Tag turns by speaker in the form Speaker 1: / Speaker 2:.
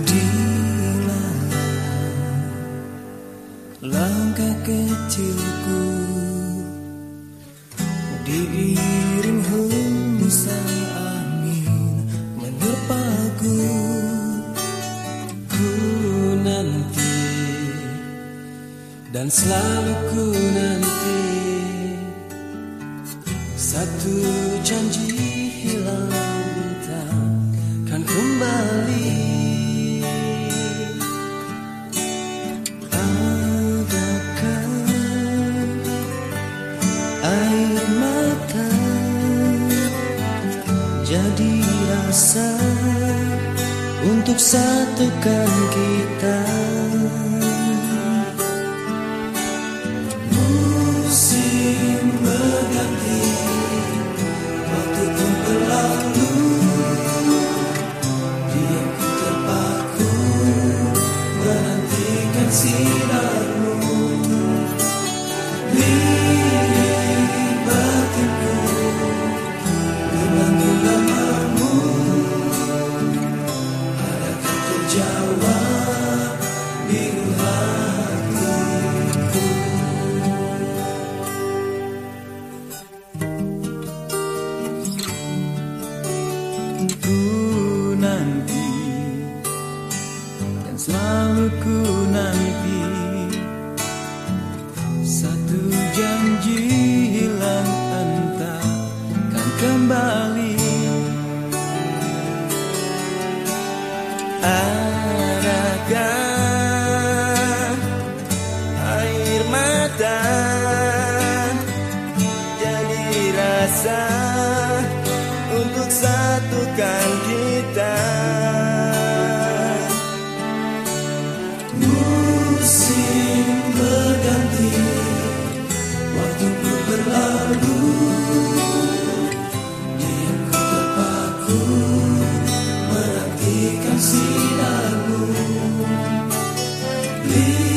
Speaker 1: Di mana langkah kecilku diiring hembusan angin menerpaku. Ku nanti dan selalu ku nanti. Satu janji hilang bintang kan kembali. Jadi rasa untuk satukan kita selalu ku nanti. Satu janji hilang entah kan kembali Sinamu. Please.